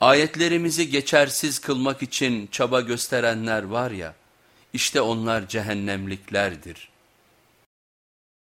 Ayetlerimizi geçersiz kılmak için çaba gösterenler var ya, işte onlar cehennemliklerdir.''